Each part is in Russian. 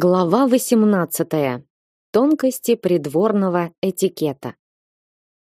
Глава 18. Тонкости придворного этикета.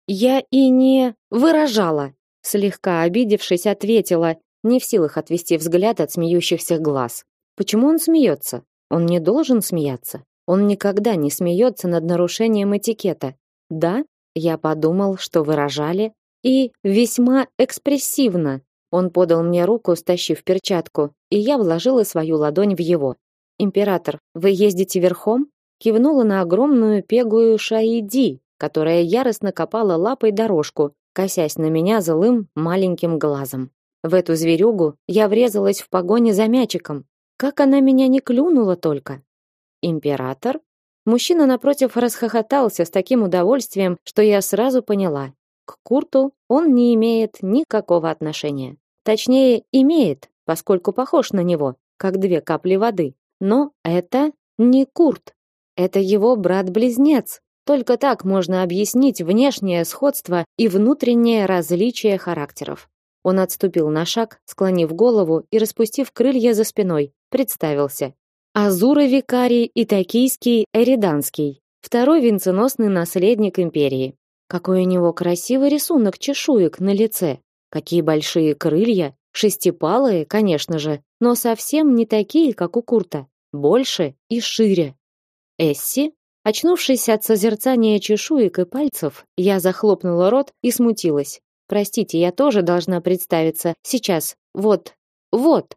Я и не выражала, слегка обидевшись, ответила, не в силах отвести взгляд от смеющихся глаз. Почему он смеется? Он не должен смеяться. Он никогда не смеется над нарушением этикета. Да, я подумал, что выражали и весьма экспрессивно. Он подал мне руку, стащив перчатку, и я вложила свою ладонь в его. Император, вы ездите верхом? Кивнула на огромную пегую Шаиди, которая яростно копала лапой дорожку, косясь на меня злым маленьким глазом. В эту зверюгу я врезалась в погоне за мячиком. Как она меня не клюнула только. Император? Мужчина напротив расхохотался с таким удовольствием, что я сразу поняла. К Курту он не имеет никакого отношения. Точнее, имеет, поскольку похож на него, как две капли воды. Но это не Курт. Это его брат-близнец. Только так можно объяснить внешнее сходство и внутреннее различие характеров. Он отступил на шаг, склонив голову и распустив крылья за спиной, представился. Азура Викарий и Токийский Эриданский, второй венценосный наследник империи. Какой у него красивый рисунок чешуек на лице. Какие большие крылья, шестипалые, конечно же, но совсем не такие, как у Курта, больше и шире. Эсси, очнувшись от созерцания чешуек и пальцев, я захлопнула рот и смутилась. Простите, я тоже должна представиться. Сейчас. Вот. Вот.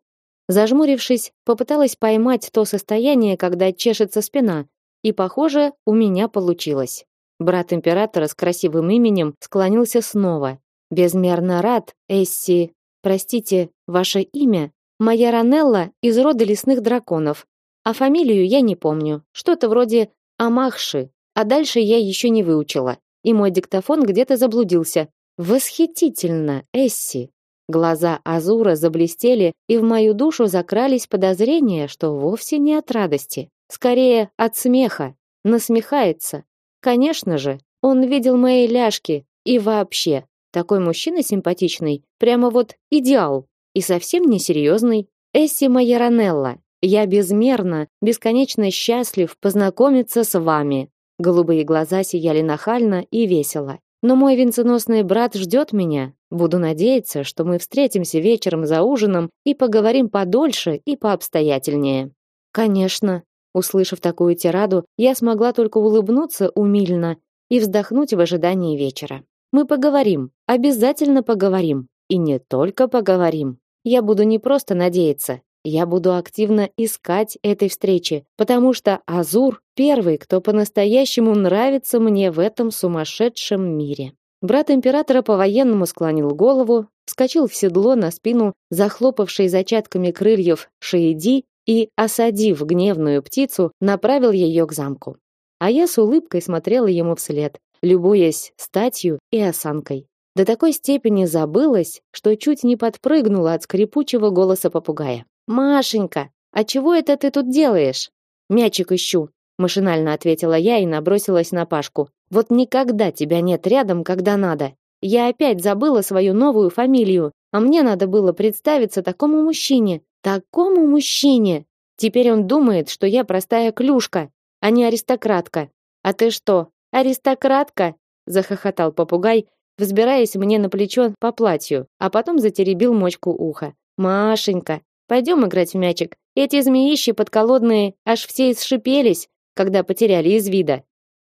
Зажмурившись, попыталась поймать то состояние, когда чешется спина, и, похоже, у меня получилось. Брат императора с красивым именем склонился снова. Безмерно рад, Эсси. Простите, ваше имя? Моя Ранелла из рода лесных драконов, а фамилию я не помню. Что-то вроде Амахши, а дальше я еще не выучила. И мой диктофон где-то заблудился. Восхитительно, Эсси. Глаза Азура заблестели, и в мою душу закрались подозрения, что вовсе не от радости, скорее от смеха. Насмехается. Конечно же, он видел мои ляжки и вообще. Такой мужчина симпатичный, прямо вот идеал и совсем не серьезный. Эсси Майоранелла, я безмерно, бесконечно счастлив познакомиться с вами. Голубые глаза сияли нахально и весело. Но мой венценосный брат ждет меня. Буду надеяться, что мы встретимся вечером за ужином и поговорим подольше и пообстоятельнее. Конечно, услышав такую тираду, я смогла только улыбнуться умильно и вздохнуть в ожидании вечера. Мы поговорим, обязательно поговорим, и не только поговорим. Я буду не просто надеяться, я буду активно искать этой встречи, потому что Азур первый, кто по-настоящему нравится мне в этом сумасшедшем мире. Брат императора по-военному склонил голову, вскочил в седло на спину, захлопавшей зачатками крыльев Шиеди и, осадив гневную птицу, направил ее к замку. А я с улыбкой смотрела ему вслед, любуясь статью и осанкой. До такой степени забылась, что чуть не подпрыгнула от скрипучего голоса попугая. Машенька, а чего это ты тут делаешь? Мячик ищу, машинально ответила я и набросилась на Пашку. Вот никогда тебя нет рядом, когда надо. Я опять забыла свою новую фамилию, а мне надо было представиться такому мужчине, такому мужчине. Теперь он думает, что я простая клюшка, а не аристократка. А ты что, аристократка? захохотал попугай, взбираясь мне на плечо по платью, а потом затеребил мочку уха. Машенька, пойдем играть в мячик. Эти змеищи подколодные аж все исшипелись, когда потеряли из вида.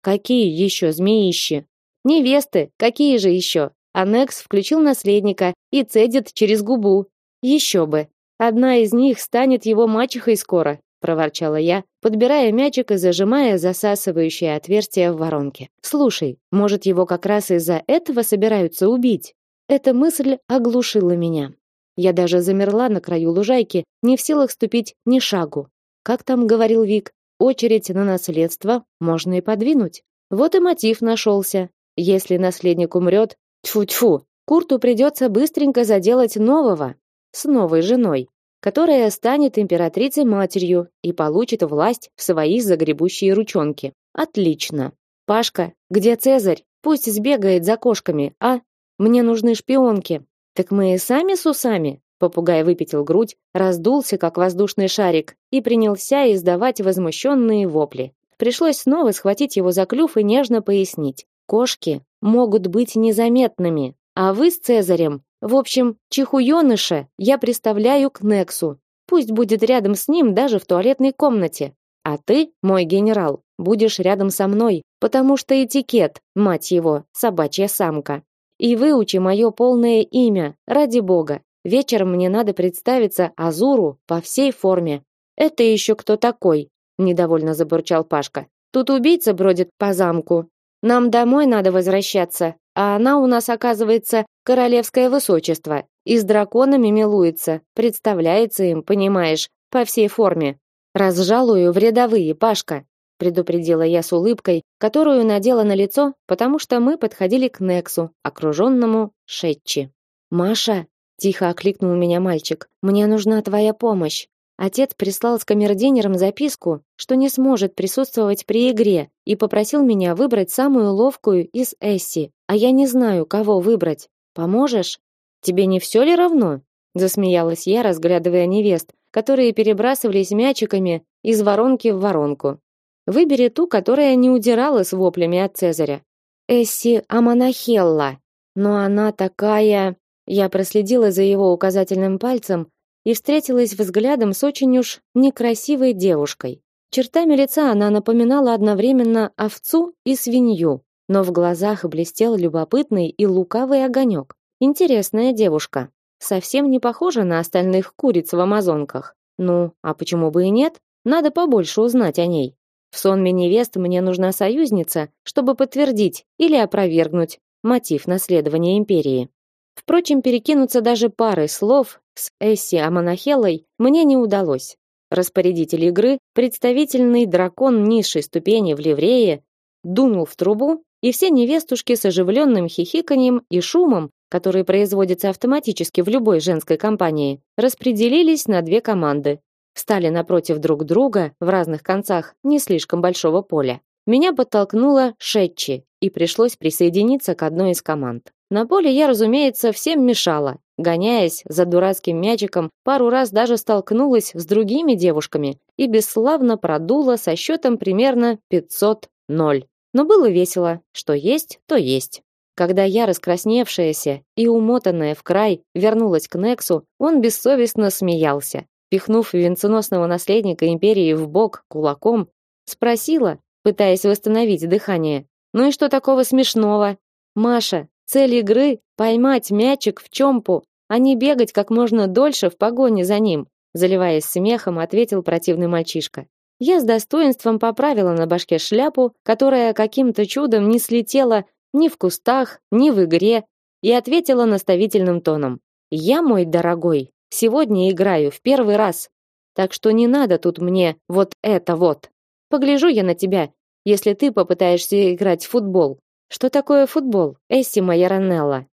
Какие еще змеищи? Невесты, какие же еще? Анекс включил наследника и цедит через губу. Еще бы. Одна из них станет его мачехой скоро, проворчала я, подбирая мячик и зажимая засасывающее отверстие в воронке. Слушай, может, его как раз из-за этого собираются убить? Эта мысль оглушила меня. Я даже замерла на краю лужайки, не в силах ступить ни шагу. Как там говорил Вик, очередь на наследство можно и подвинуть. Вот и мотив нашелся. Если наследник умрет, тьфу-тьфу, Курту придется быстренько заделать нового, с новой женой которая станет императрицей-матерью и получит власть в свои загребущие ручонки. Отлично. Пашка, где Цезарь? Пусть сбегает за кошками, а? Мне нужны шпионки. Так мы и сами с усами. Попугай выпятил грудь, раздулся как воздушный шарик и принялся издавать возмущенные вопли. Пришлось снова схватить его за клюв и нежно пояснить: кошки могут быть незаметными, а вы с Цезарем, в общем, чихуёныша, я представляю к Нексу. Пусть будет рядом с ним даже в туалетной комнате. А ты, мой генерал, будешь рядом со мной, потому что этикет, мать его, собачья самка. И выучи мое полное имя, ради бога. Вечером мне надо представиться Азуру по всей форме. Это еще кто такой? недовольно забурчал Пашка. Тут убийца бродит по замку. Нам домой надо возвращаться, а она у нас оказывается королевское высочество и с драконами милуется, представляется им, понимаешь, по всей форме. Разжалую в рядовые, Пашка, предупредила я с улыбкой, которую надела на лицо, потому что мы подходили к Нексу, окруженному Шетчи. Маша, тихо окликнул меня мальчик. Мне нужна твоя помощь. Отец прислал с камердинером записку, что не сможет присутствовать при игре, и попросил меня выбрать самую ловкую из Эсси. А я не знаю, кого выбрать. Поможешь? Тебе не все ли равно? засмеялась я, разглядывая невест, которые перебрасывались мячиками из воронки в воронку. Выбери ту, которая не удирала с воплями от Цезаря. Эсси Аманахелла. Но она такая... Я проследила за его указательным пальцем и встретилась взглядом с очень уж некрасивой девушкой. Чертами лица она напоминала одновременно овцу и свинью, но в глазах блестел любопытный и лукавый огонек. Интересная девушка. Совсем не похожа на остальных куриц в амазонках. Ну, а почему бы и нет? Надо побольше узнать о ней. В сонме невест мне нужна союзница, чтобы подтвердить или опровергнуть мотив наследования империи. Впрочем, перекинуться даже парой слов с Эсси Аманахелой мне не удалось. Распорядитель игры, представительный дракон низшей ступени в ливрее, дунул в трубу, и все невестушки с оживленным хихиканьем и шумом, который производится автоматически в любой женской компании, распределились на две команды встали напротив друг друга в разных концах не слишком большого поля. Меня подтолкнула Шетчи, и пришлось присоединиться к одной из команд. На поле я, разумеется, всем мешала. Гоняясь за дурацким мячиком, пару раз даже столкнулась с другими девушками и бесславно продула со счетом примерно 500-0. Но было весело, что есть, то есть. Когда я, раскрасневшаяся и умотанная в край, вернулась к Нексу, он бессовестно смеялся пихнув венценосного наследника империи в бок кулаком, спросила, пытаясь восстановить дыхание: "Ну и что такого смешного? Маша, цель игры поймать мячик в чомпу, а не бегать как можно дольше в погоне за ним", заливаясь смехом, ответил противный мальчишка. Я с достоинством поправила на башке шляпу, которая каким-то чудом не слетела ни в кустах, ни в игре, и ответила наставительным тоном: "Я, мой дорогой, Сегодня играю в первый раз. Так что не надо тут мне вот это вот. Погляжу я на тебя, если ты попытаешься играть в футбол. Что такое футбол? Эсси моя Ранелла.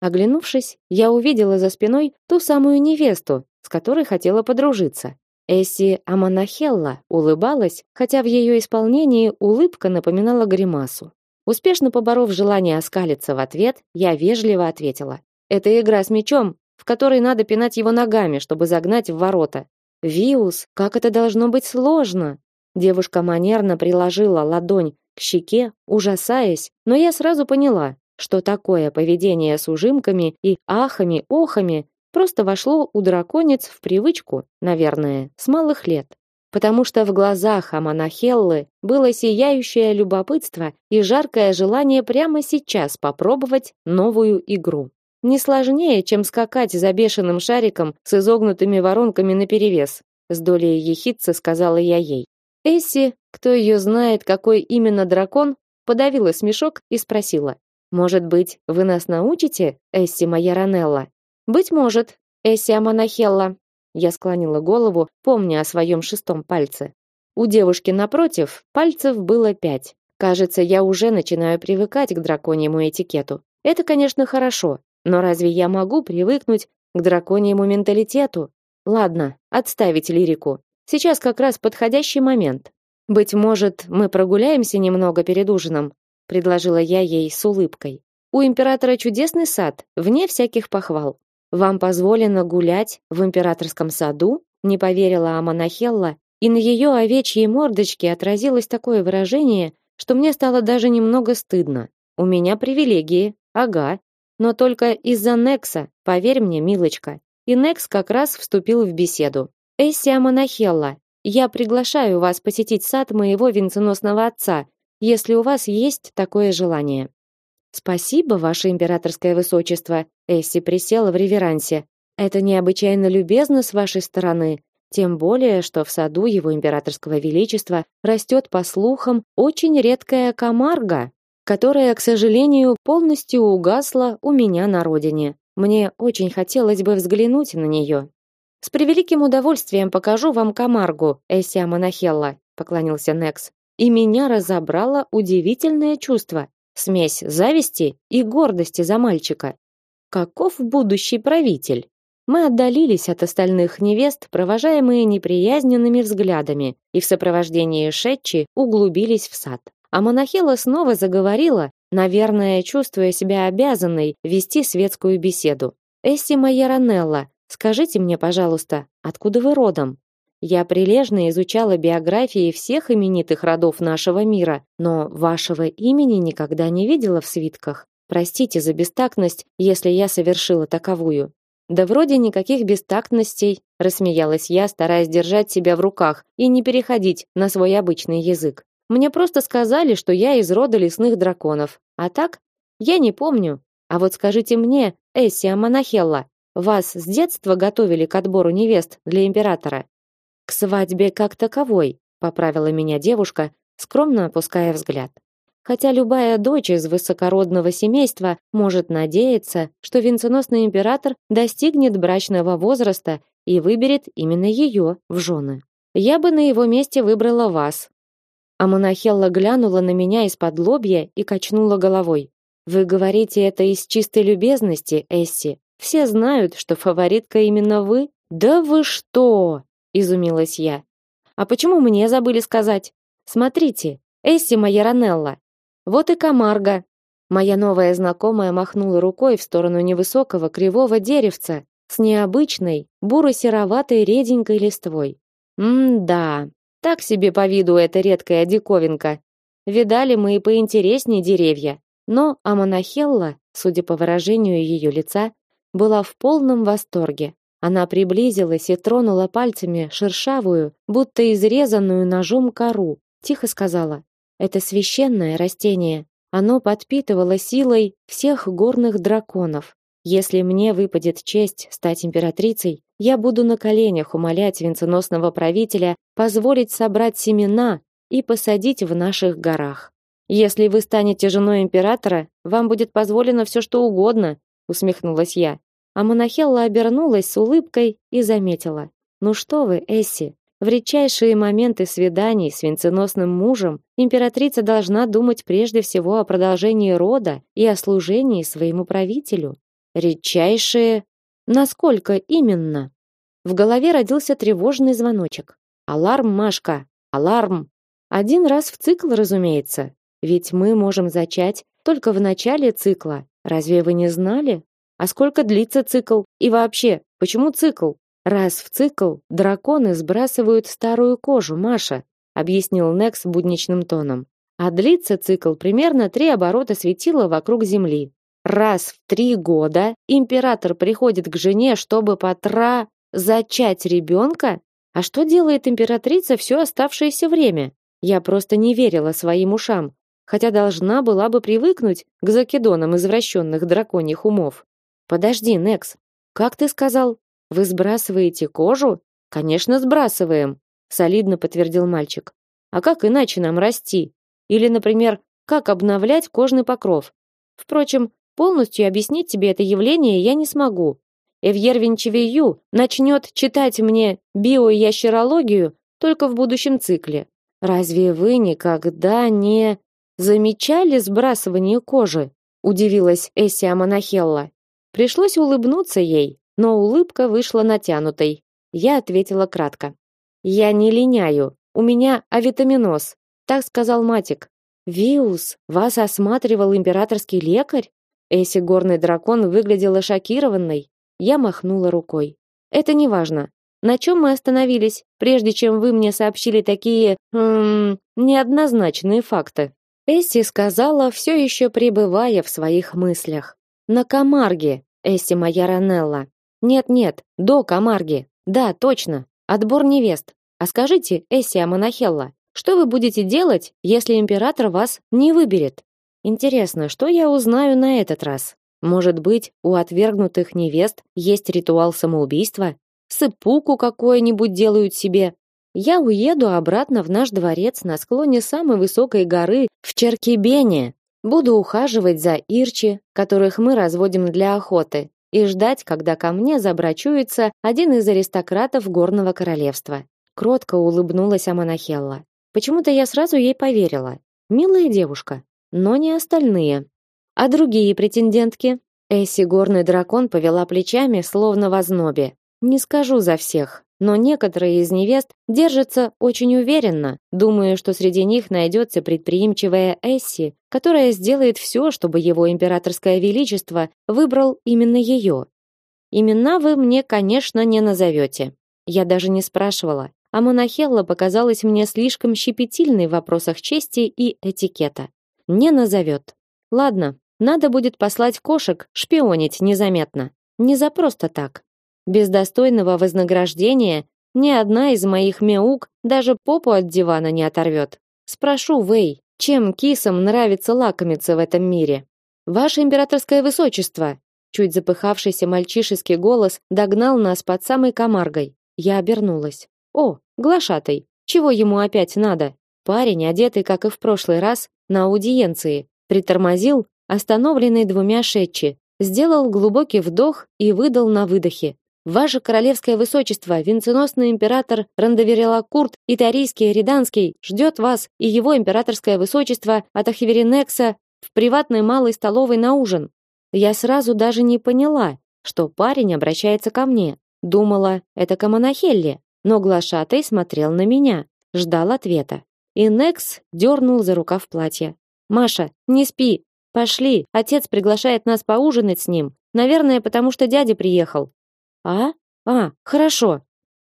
Оглянувшись, я увидела за спиной ту самую невесту, с которой хотела подружиться. Эсси Аманахелла улыбалась, хотя в ее исполнении улыбка напоминала гримасу. Успешно поборов желание оскалиться в ответ, я вежливо ответила: "Это игра с мячом, в которой надо пинать его ногами, чтобы загнать в ворота. Виус, как это должно быть сложно. Девушка манерно приложила ладонь к щеке, ужасаясь, но я сразу поняла, что такое поведение с ужимками и ахами, охами просто вошло у драконец в привычку, наверное, с малых лет. Потому что в глазах Аманахеллы было сияющее любопытство и жаркое желание прямо сейчас попробовать новую игру. Не сложнее, чем скакать за бешеным шариком с изогнутыми воронками наперевес, с долей ехидцы сказала я ей. Эсси, кто ее знает, какой именно дракон, подавила смешок и спросила: "Может быть, вы нас научите, Эсси моя Ранелла?" "Быть может, Эсси Аманахелла". Я склонила голову, помня о своем шестом пальце. У девушки напротив пальцев было пять. Кажется, я уже начинаю привыкать к драконьему этикету. Это, конечно, хорошо, но разве я могу привыкнуть к драконьему менталитету? Ладно, отставить лирику. Сейчас как раз подходящий момент. Быть может, мы прогуляемся немного перед ужином, предложила я ей с улыбкой. У императора чудесный сад, вне всяких похвал. Вам позволено гулять в императорском саду? Не поверила Аманахелла, и на ее овечьей мордочке отразилось такое выражение, что мне стало даже немного стыдно. У меня привилегии, ага, но только из-за Некса, поверь мне, милочка. И Некс как раз вступил в беседу. Эсси Аманахелла, я приглашаю вас посетить сад моего венценосного отца, если у вас есть такое желание. Спасибо, ваше императорское высочество. Эсси присела в реверансе. Это необычайно любезно с вашей стороны, тем более, что в саду его императорского величества растет, по слухам, очень редкая камарга, которая, к сожалению, полностью угасла у меня на родине. Мне очень хотелось бы взглянуть на нее. С превеликим удовольствием покажу вам камаргу, Эсsia Монахелла, поклонился Некс. И меня разобрало удивительное чувство. Смесь зависти и гордости за мальчика. Каков будущий правитель? Мы отдалились от остальных невест, провожаемые неприязненными взглядами, и в сопровождении Шетчи углубились в сад. А Монахела снова заговорила, наверное, чувствуя себя обязанной вести светскую беседу. «Эсси Майеранелла, скажите мне, пожалуйста, откуда вы родом?» Я прилежно изучала биографии всех именитых родов нашего мира, но вашего имени никогда не видела в свитках. Простите за бестактность, если я совершила таковую. Да вроде никаких бестактностей, рассмеялась я, стараясь держать себя в руках и не переходить на свой обычный язык. Мне просто сказали, что я из рода лесных драконов. А так? Я не помню. А вот скажите мне, Эссия Монахелла, вас с детства готовили к отбору невест для императора? К свадьбе как таковой, поправила меня девушка, скромно опуская взгляд. Хотя любая дочь из высокородного семейства может надеяться, что венценосный император достигнет брачного возраста и выберет именно ее в жены. Я бы на его месте выбрала вас. А Монахелла глянула на меня из-под лобья и качнула головой. Вы говорите это из чистой любезности, Эсси. Все знают, что фаворитка именно вы. Да вы что? изумилась я. А почему мне забыли сказать? Смотрите, Эсси моя Ранелла. Вот и Камарга. Моя новая знакомая махнула рукой в сторону невысокого кривого деревца с необычной буро-сероватой реденькой листвой. М-да, так себе по виду эта редкая диковинка. Видали мы и поинтереснее деревья. Но Аманахелла, судя по выражению ее лица, была в полном восторге. Она приблизилась и тронула пальцами шершавую, будто изрезанную ножом кору. Тихо сказала: "Это священное растение. Оно подпитывало силой всех горных драконов. Если мне выпадет честь стать императрицей, я буду на коленях умолять венценосного правителя позволить собрать семена и посадить в наших горах. Если вы станете женой императора, вам будет позволено все, что угодно", усмехнулась я. А Монахелла обернулась с улыбкой и заметила: "Ну что вы, Эсси, в редчайшие моменты свиданий с венценосным мужем императрица должна думать прежде всего о продолжении рода и о служении своему правителю. Редчайшие, насколько именно?" В голове родился тревожный звоночек. Аларм, Машка, аларм. Один раз в цикл, разумеется. Ведь мы можем зачать только в начале цикла. Разве вы не знали? А сколько длится цикл? И вообще, почему цикл? Раз в цикл драконы сбрасывают старую кожу, Маша, объяснил Некс будничным тоном. А длится цикл примерно три оборота светила вокруг Земли. Раз в три года император приходит к жене, чтобы потра зачать ребенка? А что делает императрица все оставшееся время? Я просто не верила своим ушам, хотя должна была бы привыкнуть к закидонам извращенных драконьих умов. Подожди, Некс. Как ты сказал? Вы сбрасываете кожу? Конечно, сбрасываем, солидно подтвердил мальчик. А как иначе нам расти? Или, например, как обновлять кожный покров? Впрочем, полностью объяснить тебе это явление я не смогу. Эвьер Винчевию начнет читать мне биоящерологию только в будущем цикле. Разве вы никогда не замечали сбрасывание кожи? удивилась Эссия Монахелла. Пришлось улыбнуться ей, но улыбка вышла натянутой. Я ответила кратко. Я не линяю, у меня авитаминоз, так сказал Матик. Виус, вас осматривал императорский лекарь? Эси горный дракон выглядела шокированной. Я махнула рукой. Это не важно. На чем мы остановились, прежде чем вы мне сообщили такие, м неоднозначные факты? Эсси сказала, все еще пребывая в своих мыслях. На Камарге, Эсси моя Ранелла. Нет-нет, до Камарги. Да, точно. Отбор невест. А скажите, Эсси Аманахелла, что вы будете делать, если император вас не выберет? Интересно, что я узнаю на этот раз? Может быть, у отвергнутых невест есть ритуал самоубийства? Сыпуку какое-нибудь делают себе? Я уеду обратно в наш дворец на склоне самой высокой горы в Черкибене. Буду ухаживать за ирчи, которых мы разводим для охоты, и ждать, когда ко мне забрачуется один из аристократов горного королевства. Кротко улыбнулась Аманахелла. Почему-то я сразу ей поверила. Милая девушка, но не остальные. А другие претендентки? Эсси горный дракон повела плечами, словно в ознобе. Не скажу за всех, но некоторые из невест держатся очень уверенно, думая, что среди них найдется предприимчивая Эсси, которая сделает все, чтобы его императорское величество выбрал именно ее. Имена вы мне, конечно, не назовете. Я даже не спрашивала, а Монахелла показалась мне слишком щепетильной в вопросах чести и этикета. Не назовет. Ладно, надо будет послать кошек шпионить незаметно. Не за просто так. Без достойного вознаграждения ни одна из моих мяук даже попу от дивана не оторвет. Спрошу Вэй, чем кисам нравится лакомиться в этом мире? Ваше императорское высочество, чуть запыхавшийся мальчишеский голос догнал нас под самой камаргой. Я обернулась. О, глашатай. Чего ему опять надо? Парень, одетый, как и в прошлый раз, на аудиенции, притормозил остановленный двумя шетчи, сделал глубокий вдох и выдал на выдохе: "Ваше королевское высочество, венценосный император Рандоверила Курт и Тарийский Риданский ждет вас и его императорское высочество от Ахиверинекса в приватной малой столовой на ужин". Я сразу даже не поняла, что парень обращается ко мне. Думала, это к но глашатай смотрел на меня, ждал ответа. И Некс дернул за рукав платья. Маша, не спи, Пошли, отец приглашает нас поужинать с ним. Наверное, потому что дядя приехал. А? А, хорошо.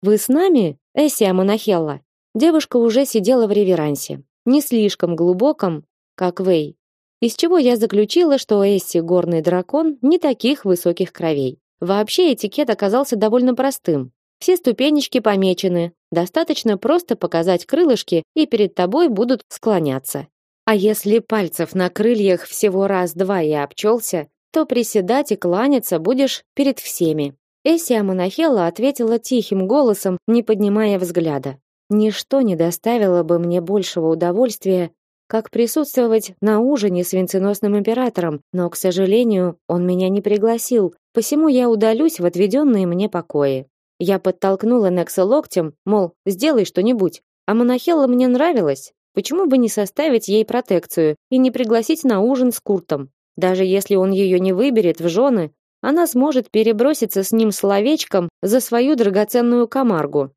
Вы с нами, Эсия Монахелла? Девушка уже сидела в реверансе, не слишком глубоком, как Вэй. Из чего я заключила, что Эсси горный дракон не таких высоких кровей. Вообще этикет оказался довольно простым. Все ступенечки помечены. Достаточно просто показать крылышки, и перед тобой будут склоняться. А если пальцев на крыльях всего раз-два и обчелся, то приседать и кланяться будешь перед всеми. Эсия Монахелла ответила тихим голосом, не поднимая взгляда. Ничто не доставило бы мне большего удовольствия, как присутствовать на ужине с венценосным императором, но, к сожалению, он меня не пригласил, посему я удалюсь в отведенные мне покои. Я подтолкнула Некса локтем, мол, сделай что-нибудь. А Монахелла мне нравилась, Почему бы не составить ей протекцию и не пригласить на ужин с Куртом? Даже если он ее не выберет в жены, она сможет переброситься с ним словечком за свою драгоценную камаргу.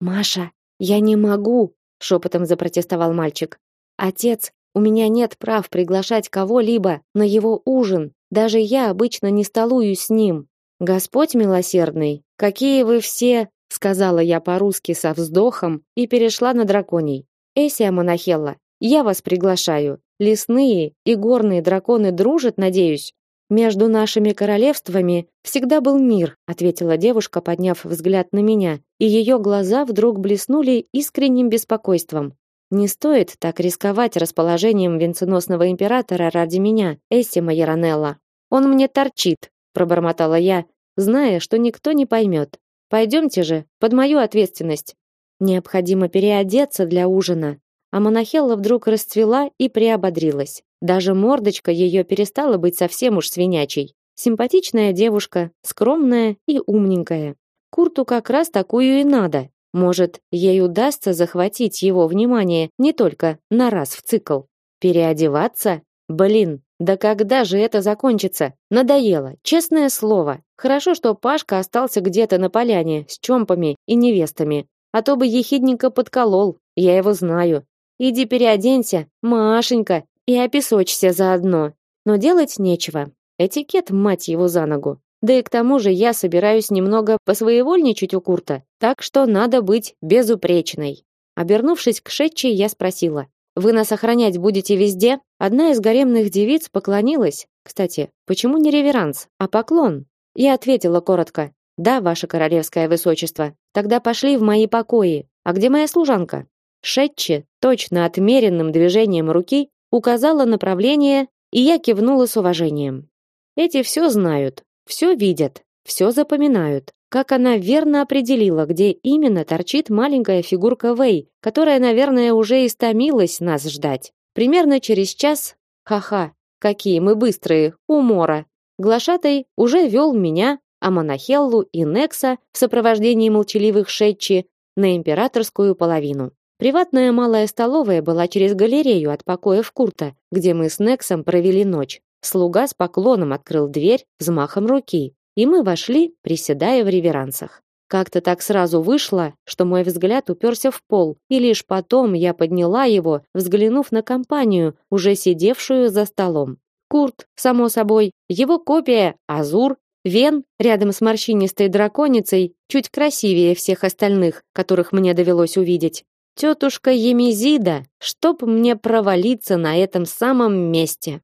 Маша, я не могу, шепотом запротестовал мальчик. Отец, у меня нет прав приглашать кого-либо на его ужин. Даже я обычно не столуюсь с ним. Господь милосердный, какие вы все, сказала я по-русски со вздохом и перешла на драконий. Эсия Монахелла, я вас приглашаю. Лесные и горные драконы дружат, надеюсь. Между нашими королевствами всегда был мир, ответила девушка, подняв взгляд на меня, и ее глаза вдруг блеснули искренним беспокойством. Не стоит так рисковать расположением венценосного императора ради меня, Эссима Яранелла. Он мне торчит, пробормотала я, зная, что никто не поймет. Пойдемте же, под мою ответственность. Необходимо переодеться для ужина. А Монахелла вдруг расцвела и приободрилась. Даже мордочка ее перестала быть совсем уж свинячей. Симпатичная девушка, скромная и умненькая. Курту как раз такую и надо. Может, ей удастся захватить его внимание не только на раз в цикл. Переодеваться? Блин, да когда же это закончится? Надоело, честное слово. Хорошо, что Пашка остался где-то на поляне с чомпами и невестами а то бы ехидненько подколол. Я его знаю. Иди переоденься, Машенька, и опесочься заодно. Но делать нечего. Этикет, мать его, за ногу. Да и к тому же я собираюсь немного посвоевольничать у Курта, так что надо быть безупречной. Обернувшись к Шетче, я спросила: "Вы нас охранять будете везде?" Одна из гаремных девиц поклонилась. Кстати, почему не реверанс, а поклон? Я ответила коротко: "Да, ваше королевское высочество. Тогда пошли в мои покои. А где моя служанка?" Шетче точно отмеренным движением руки указала направление, и я кивнула с уважением. Эти все знают, все видят, все запоминают. Как она верно определила, где именно торчит маленькая фигурка Вэй, которая, наверное, уже истомилась нас ждать. Примерно через час, ха-ха, какие мы быстрые, умора. Глашатай уже вел меня, а Монахеллу и Некса в сопровождении молчаливых Шетчи на императорскую половину. Приватная малая столовая была через галерею от покоев Курта, где мы с Нексом провели ночь. Слуга с поклоном открыл дверь взмахом руки, и мы вошли, приседая в реверансах. Как-то так сразу вышло, что мой взгляд уперся в пол, и лишь потом я подняла его, взглянув на компанию, уже сидевшую за столом. Курт, само собой, его копия Азур, Вен рядом с морщинистой драконицей, чуть красивее всех остальных, которых мне довелось увидеть. Тетушка Емизида, чтоб мне провалиться на этом самом месте.